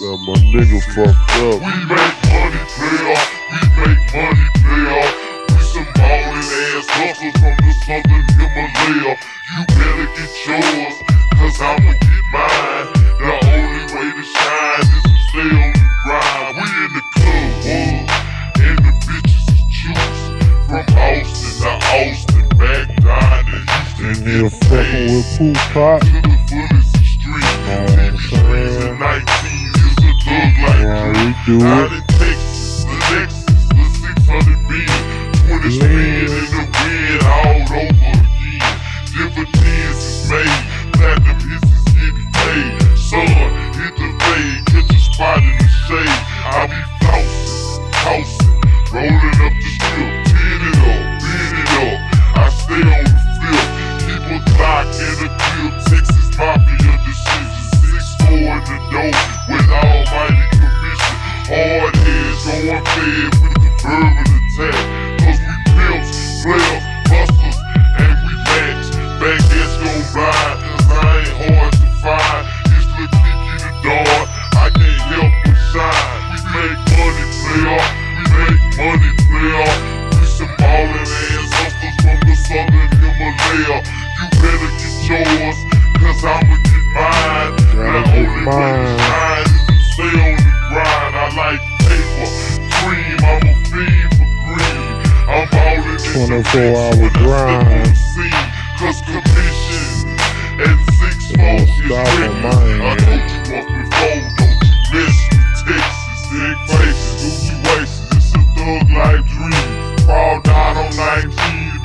Got my nigga fucked up. We make money, player. We make money, player. We some ballin' ass hustlers from the southern Himalaya. You better get yours, cause I'ma get mine. The only way to shine is to stay on the grind. We in the club, uh, and the bitches is juice. From Austin to Austin, back down to Houston. In here fucking with Pooh Pot. To the fullest extreme. TV screens in 19 years a you. we do Out it. in Texas, the Lexus, the 600 B, 20 spin in the wind all over again. Dividends is made, platinum hits is getting paid. Sun, hit the fade, catch a spot in the shade. I be flossing, tossing, rolling up the strip, tin it up, bend it up. I stay on the flip, keep a clock and a clip. Texas Mafia decision, six four in the dough fed with the verbal attack. 24 hour grind. Cause and six you before, don't you miss me. Texas, big faces, Gucci waist, it's a thug life dream. Fall down on 19,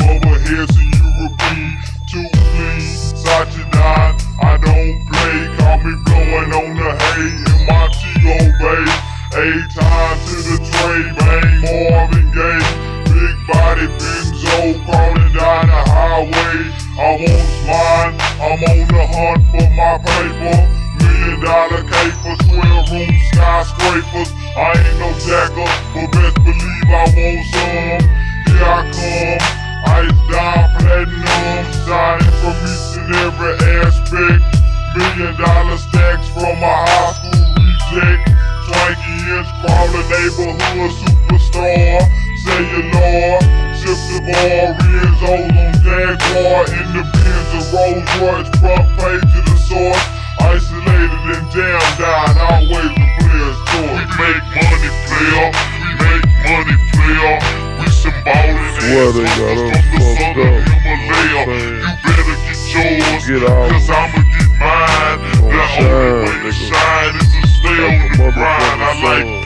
over here so European. Too clean, Sachi Don, I don't play. Call me blowing on the hay in my T.O. Eight times to the tray, bang Marvin Gaye. Big body Benzo crawling down the highway. I want mine, I'm on the hunt for my paper. Million dollar caper, square room skyscrapers. I ain't no jacker, but best believe I want some. Here I come, ice down platinum, shining from each and every on Jaguar in the Benz of Rolls Royce, front page of the source. Isolated and jammed down, always the player's choice. We make money, player. We make money, player. We some ballin' Swear they got us fucked up. You better get yours, Get out. cause I'ma get mine. The only way to shine, is to stay on the grind. I like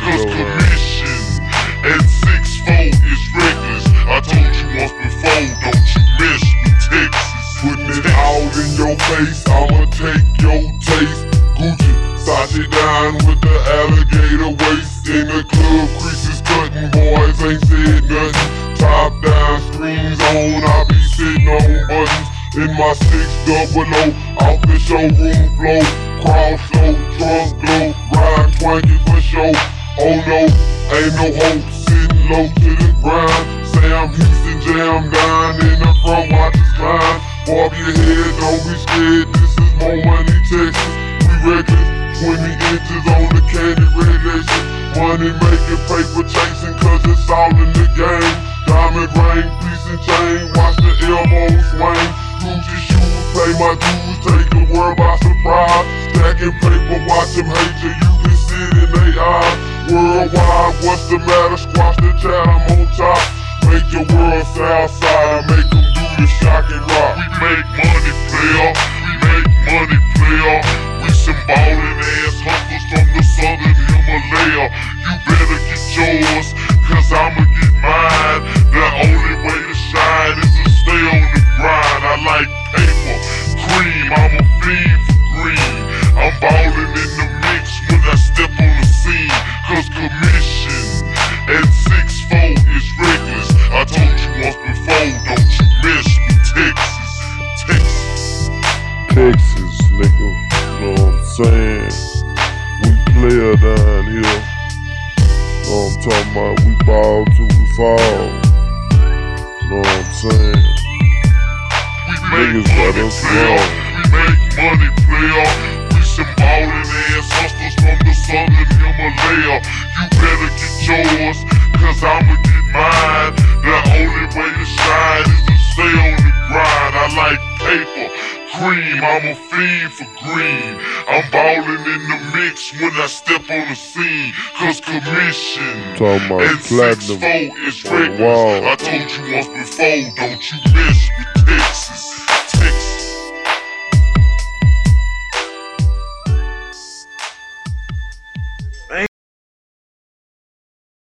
Cause commission and six four is reckless. I told you once before, don't you miss me, Texas. Putting it all in your face, I'ma take your taste. Gucci, Sachi down with the alligator waist. In the club, creases cutting, boys ain't said nothing. Top down, screens on, I be sitting on buttons. In my six double O, off the showroom floor. Cross slow, trunk glow, ride twanky for show. Oh no, ain't no hope, sitting low to the ground. Sam Houston jam down in the front, watch us climb. Bob your head, don't be scared, this is more money, Texas. We reckless, 20 inches on the candy radiation. Money making, paper chasing, cause it's all in the game. Diamond ring, piece and chain, watch the elbow swing. Gucci shoes, pay my dues, take the world by surprise. Stacking paper, watch them hate you, you can see in their eyes. Worldwide, what's the matter? Squash the chat, I'm on top. Make your world south side, make them do the shock and rock. We make money, player. We make money, player. We some ballin' ass hustlers from the southern Himalaya. You better get yours, cause get Texas, nigga. Know what I'm saying? We player down here. Know what I'm talking about? We ball till we fall. Know what I'm saying? niggas got us wrong. We make money, player. We some ballin' ass hustlers from the southern Himalaya. You better get yours, cause I'ma get cream, I'm a fiend for green. I'm ballin' in the mix when I step on the scene, cause commission and platinum 6-4 is on the reckless. wall. I told you once before, don't you mess with.